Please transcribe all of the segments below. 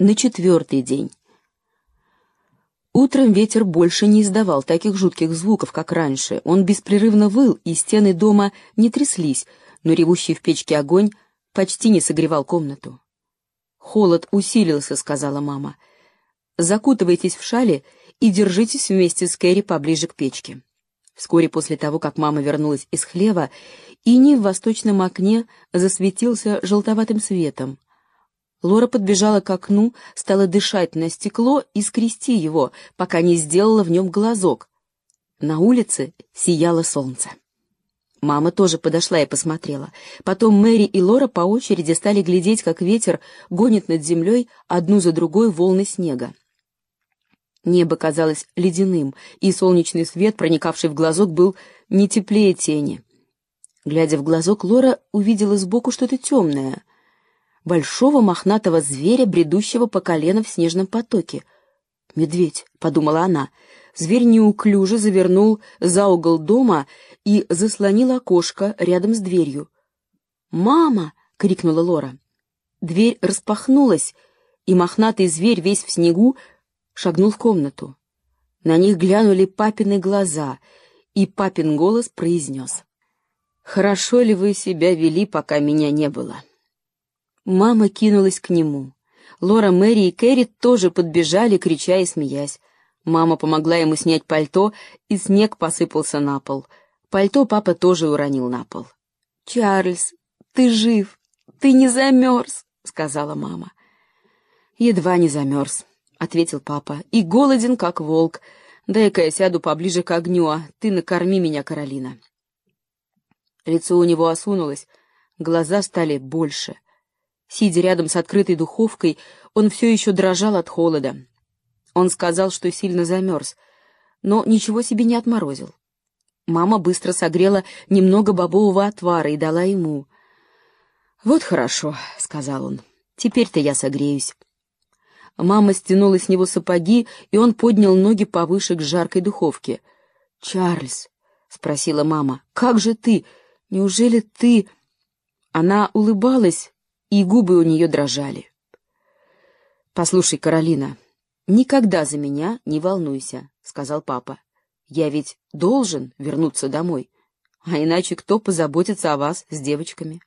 на четвертый день. Утром ветер больше не издавал таких жутких звуков, как раньше. Он беспрерывно выл, и стены дома не тряслись, но ревущий в печке огонь почти не согревал комнату. «Холод усилился», — сказала мама. «Закутывайтесь в шали и держитесь вместе с Кэрри поближе к печке». Вскоре после того, как мама вернулась из хлева, Ини в восточном окне засветился желтоватым светом. Лора подбежала к окну, стала дышать на стекло и скрести его, пока не сделала в нем глазок. На улице сияло солнце. Мама тоже подошла и посмотрела. Потом Мэри и Лора по очереди стали глядеть, как ветер гонит над землей одну за другой волны снега. Небо казалось ледяным, и солнечный свет, проникавший в глазок, был не теплее тени. Глядя в глазок, Лора увидела сбоку что-то темное. Большого мохнатого зверя, бредущего по колено в снежном потоке. «Медведь», — подумала она. Зверь неуклюже завернул за угол дома и заслонил окошко рядом с дверью. «Мама!» — крикнула Лора. Дверь распахнулась, и мохнатый зверь, весь в снегу, шагнул в комнату. На них глянули папины глаза, и папин голос произнес. «Хорошо ли вы себя вели, пока меня не было?» Мама кинулась к нему. Лора, Мэри и Кэрри тоже подбежали, крича и смеясь. Мама помогла ему снять пальто, и снег посыпался на пол. Пальто папа тоже уронил на пол. «Чарльз, ты жив, ты не замерз», — сказала мама. «Едва не замерз», — ответил папа, — «и голоден, как волк. Дай-ка я сяду поближе к огню, а ты накорми меня, Каролина». Лицо у него осунулось, глаза стали больше. Сидя рядом с открытой духовкой, он все еще дрожал от холода. Он сказал, что сильно замерз, но ничего себе не отморозил. Мама быстро согрела немного бобового отвара и дала ему. «Вот хорошо», — сказал он, — «теперь-то я согреюсь». Мама стянула с него сапоги, и он поднял ноги повыше к жаркой духовке. «Чарльз», — спросила мама, — «как же ты? Неужели ты...» Она улыбалась, и губы у нее дрожали. «Послушай, Каролина, никогда за меня не волнуйся», — сказал папа. Я ведь должен вернуться домой. А иначе кто позаботится о вас с девочками?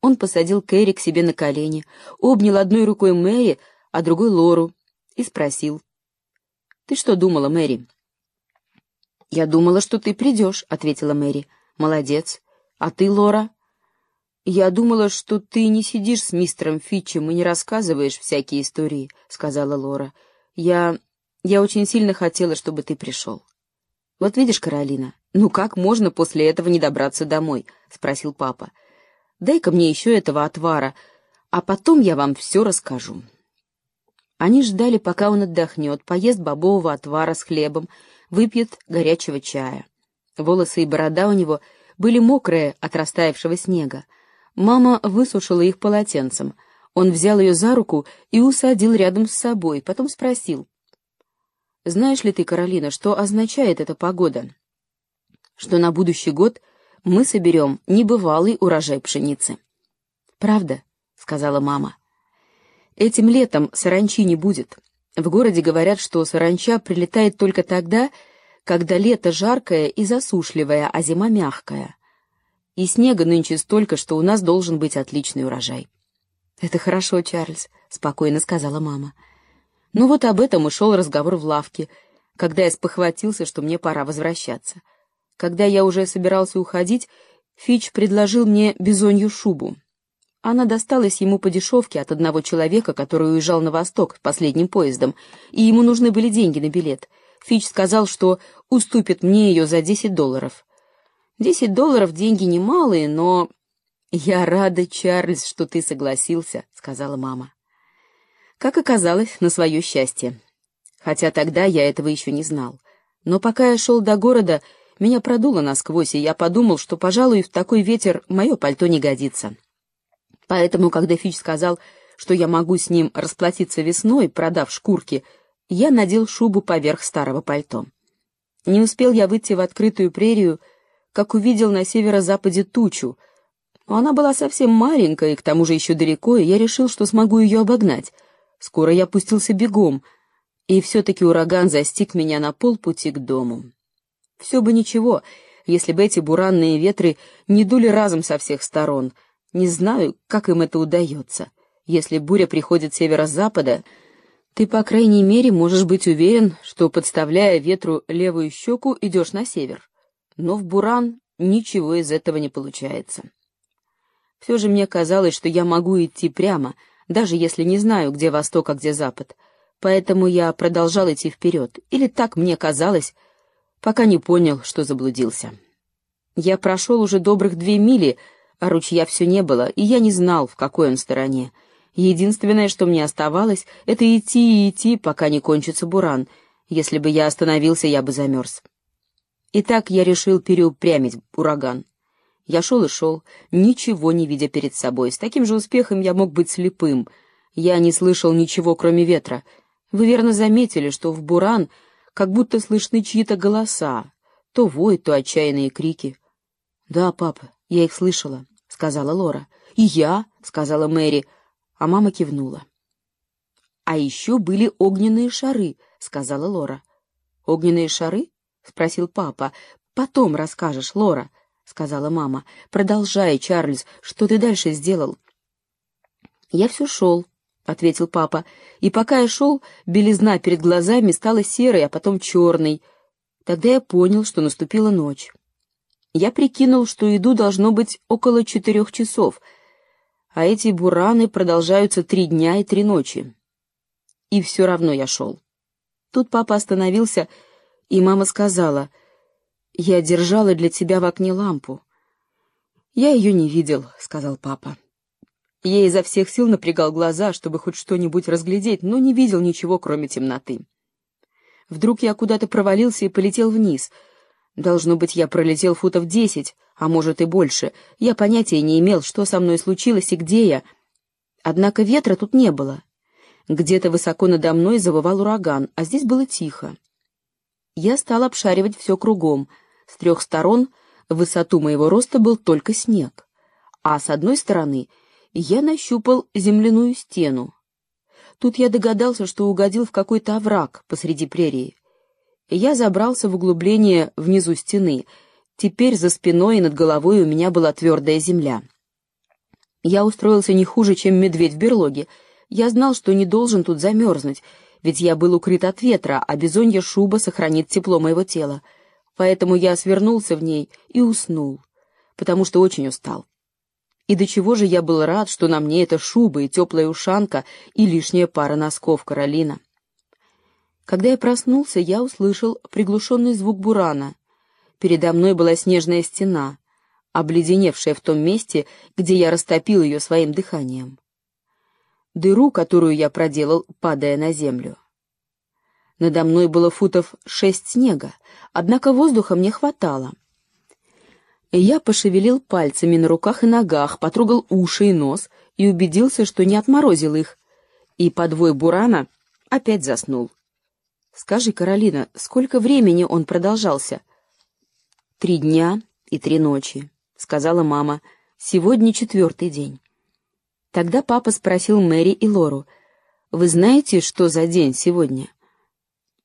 Он посадил Кэрри к себе на колени, обнял одной рукой Мэри, а другой Лору, и спросил. «Ты что думала, Мэри?» «Я думала, что ты придешь», — ответила Мэри. «Молодец. А ты, Лора?» «Я думала, что ты не сидишь с мистером Фитчем и не рассказываешь всякие истории», — сказала Лора. «Я... я очень сильно хотела, чтобы ты пришел». «Вот видишь, Каролина, ну как можно после этого не добраться домой?» — спросил папа. «Дай-ка мне еще этого отвара, а потом я вам все расскажу». Они ждали, пока он отдохнет, поест бобового отвара с хлебом, выпьет горячего чая. Волосы и борода у него были мокрые от растаявшего снега. Мама высушила их полотенцем. Он взял ее за руку и усадил рядом с собой, потом спросил. Знаешь ли ты, Каролина, что означает эта погода? Что на будущий год мы соберем небывалый урожай пшеницы. Правда, сказала мама. Этим летом саранчи не будет. В городе говорят, что саранча прилетает только тогда, когда лето жаркое и засушливое, а зима мягкая. И снега нынче столько, что у нас должен быть отличный урожай. «Это хорошо, Чарльз», — спокойно сказала мама. Ну вот об этом и шел разговор в лавке, когда я спохватился, что мне пора возвращаться. Когда я уже собирался уходить, Фич предложил мне бизонью шубу. Она досталась ему по дешевке от одного человека, который уезжал на восток последним поездом, и ему нужны были деньги на билет. Фич сказал, что уступит мне ее за десять долларов. Десять долларов — деньги немалые, но... «Я рада, Чарльз, что ты согласился», — сказала мама. Как оказалось, на свое счастье. Хотя тогда я этого еще не знал. Но пока я шел до города, меня продуло насквозь, и я подумал, что, пожалуй, в такой ветер мое пальто не годится. Поэтому, когда Фич сказал, что я могу с ним расплатиться весной, продав шкурки, я надел шубу поверх старого пальто. Не успел я выйти в открытую прерию, как увидел на северо-западе тучу. Она была совсем маленькая и к тому же еще далеко, и я решил, что смогу ее обогнать — Скоро я пустился бегом, и все-таки ураган застиг меня на полпути к дому. Все бы ничего, если бы эти буранные ветры не дули разом со всех сторон. Не знаю, как им это удается. Если буря приходит с северо-запада, ты, по крайней мере, можешь быть уверен, что, подставляя ветру левую щеку, идешь на север. Но в буран ничего из этого не получается. Все же мне казалось, что я могу идти прямо, даже если не знаю, где восток, а где запад. Поэтому я продолжал идти вперед, или так мне казалось, пока не понял, что заблудился. Я прошел уже добрых две мили, а ручья все не было, и я не знал, в какой он стороне. Единственное, что мне оставалось, это идти и идти, пока не кончится буран. Если бы я остановился, я бы замерз. Итак, я решил переупрямить ураган. Я шел и шел, ничего не видя перед собой. С таким же успехом я мог быть слепым. Я не слышал ничего, кроме ветра. Вы верно заметили, что в буран как будто слышны чьи-то голоса, то вой, то отчаянные крики. — Да, папа, я их слышала, — сказала Лора. — И я, — сказала Мэри, а мама кивнула. — А еще были огненные шары, — сказала Лора. — Огненные шары? — спросил папа. — Потом расскажешь, Лора, — сказала мама. — Продолжай, Чарльз, что ты дальше сделал? — Я все шел, — ответил папа. «И пока я шел, белизна перед глазами стала серой, а потом черной. Тогда я понял, что наступила ночь. Я прикинул, что иду должно быть около четырех часов, а эти бураны продолжаются три дня и три ночи. И все равно я шел. Тут папа остановился, мама сказала, «Я держала для тебя в окне лампу». «Я ее не видел», — сказал папа. Я изо всех сил напрягал глаза, чтобы хоть что-нибудь разглядеть, но не видел ничего, кроме темноты. Вдруг я куда-то провалился и полетел вниз. Должно быть, я пролетел футов десять, а может и больше. Я понятия не имел, что со мной случилось и где я. Однако ветра тут не было. Где-то высоко надо мной завывал ураган, а здесь было тихо. Я стал обшаривать все кругом. С трех сторон в высоту моего роста был только снег. А с одной стороны — я нащупал земляную стену. Тут я догадался, что угодил в какой-то овраг посреди прерии. Я забрался в углубление внизу стены. Теперь за спиной и над головой у меня была твердая земля. Я устроился не хуже, чем медведь в берлоге. Я знал, что не должен тут замерзнуть, ведь я был укрыт от ветра, а бизонья шуба сохранит тепло моего тела. Поэтому я свернулся в ней и уснул, потому что очень устал. И до чего же я был рад, что на мне эта шуба и теплая ушанка и лишняя пара носков Каролина. Когда я проснулся, я услышал приглушенный звук бурана. Передо мной была снежная стена, обледеневшая в том месте, где я растопил ее своим дыханием. Дыру, которую я проделал, падая на землю. Надо мной было футов шесть снега, однако воздуха мне хватало — я пошевелил пальцами на руках и ногах, потрогал уши и нос и убедился, что не отморозил их. И подвой бурана опять заснул. «Скажи, Каролина, сколько времени он продолжался?» «Три дня и три ночи», — сказала мама. «Сегодня четвертый день». Тогда папа спросил Мэри и Лору. «Вы знаете, что за день сегодня?»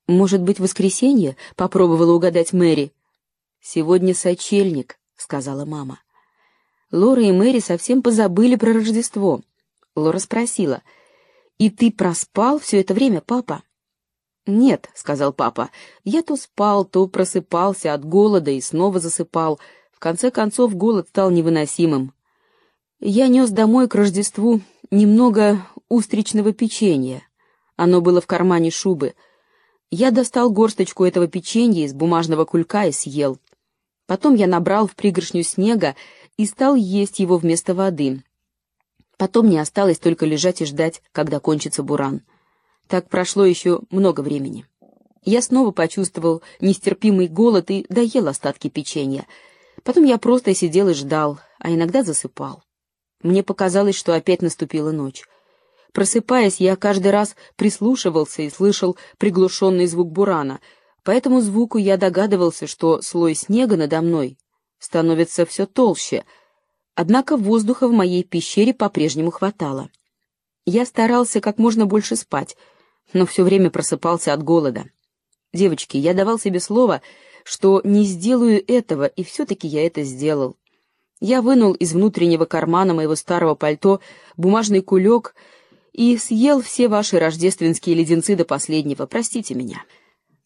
«Может быть, воскресенье?» — попробовала угадать Мэри. «Сегодня сочельник», — сказала мама. Лора и Мэри совсем позабыли про Рождество. Лора спросила, «И ты проспал все это время, папа?» «Нет», — сказал папа, — «я то спал, то просыпался от голода и снова засыпал. В конце концов голод стал невыносимым. Я нес домой к Рождеству немного устричного печенья. Оно было в кармане шубы. Я достал горсточку этого печенья из бумажного кулька и съел. Потом я набрал в пригоршню снега и стал есть его вместо воды. Потом мне осталось только лежать и ждать, когда кончится буран. Так прошло еще много времени. Я снова почувствовал нестерпимый голод и доел остатки печенья. Потом я просто сидел и ждал, а иногда засыпал. Мне показалось, что опять наступила ночь. Просыпаясь, я каждый раз прислушивался и слышал приглушенный звук бурана — по этому звуку я догадывался, что слой снега надо мной становится все толще, однако воздуха в моей пещере по-прежнему хватало. Я старался как можно больше спать, но все время просыпался от голода. Девочки, я давал себе слово, что не сделаю этого, и все-таки я это сделал. Я вынул из внутреннего кармана моего старого пальто бумажный кулек и съел все ваши рождественские леденцы до последнего. Простите меня.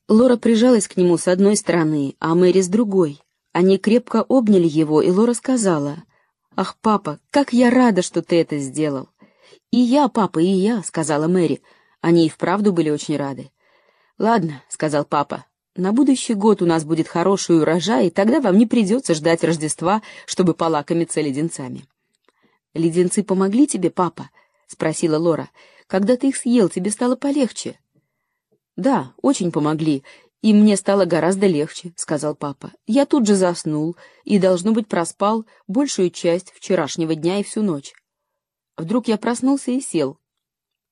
Лора прижалась к нему с одной стороны, а Мэри с другой. Они крепко обняли его, и Лора сказала, «Ах, папа, как я рада, что ты это сделал!» «И я, папа, и я», — сказала Мэри. Они и вправду были очень рады. «Ладно», — сказал папа, — «на будущий год у нас будет хороший урожай, и тогда вам не придется ждать Рождества, чтобы полакомиться леденцами». «Леденцы помогли тебе, папа?» — спросила Лора. «Когда ты их съел, тебе стало полегче?» «Да, очень помогли, и мне стало гораздо легче», — сказал папа. «Я тут же заснул и, должно быть, проспал большую часть вчерашнего дня и всю ночь. Вдруг я проснулся и сел.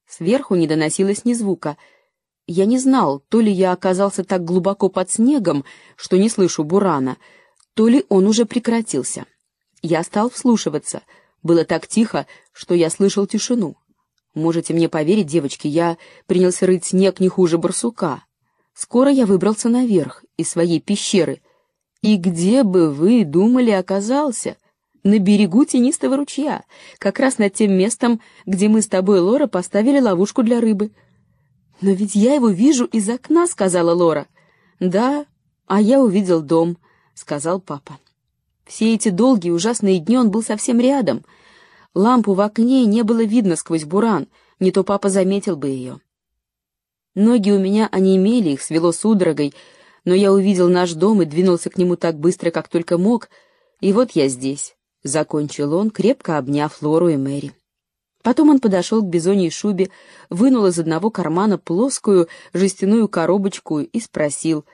Сверху не доносилось ни звука. Я не знал, то ли я оказался так глубоко под снегом, что не слышу бурана, то ли он уже прекратился. Я стал вслушиваться. Было так тихо, что я слышал тишину. Можете мне поверить, девочки, я принялся рыть снег не хуже барсука. Скоро я выбрался наверх из своей пещеры. И где бы вы думали оказался? на берегу тенистого ручья, как раз над тем местом, где мы с тобой, Лора, поставили ловушку для рыбы. «Но ведь я его вижу из окна», — сказала Лора. «Да, а я увидел дом», — сказал папа. Все эти долгие ужасные дни он был совсем рядом. Лампу в окне не было видно сквозь буран, не то папа заметил бы ее. Ноги у меня онемели, их свело судорогой, но я увидел наш дом и двинулся к нему так быстро, как только мог, и вот я здесь. Закончил он, крепко обняв Лору и Мэри. Потом он подошел к бизоньей шубе, вынул из одного кармана плоскую жестяную коробочку и спросил,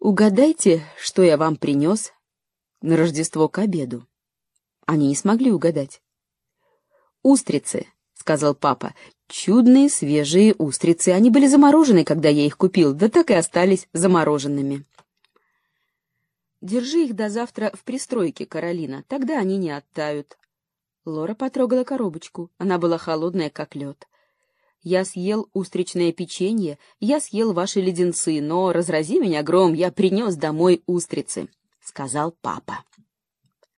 «Угадайте, что я вам принес на Рождество к обеду?» Они не смогли угадать. «Устрицы», — сказал папа, — «чудные свежие устрицы. Они были заморожены, когда я их купил, да так и остались замороженными». Держи их до завтра в пристройке, Каролина, тогда они не оттают. Лора потрогала коробочку. Она была холодная, как лед. Я съел устричное печенье, я съел ваши леденцы, но, разрази меня гром, я принес домой устрицы, — сказал папа.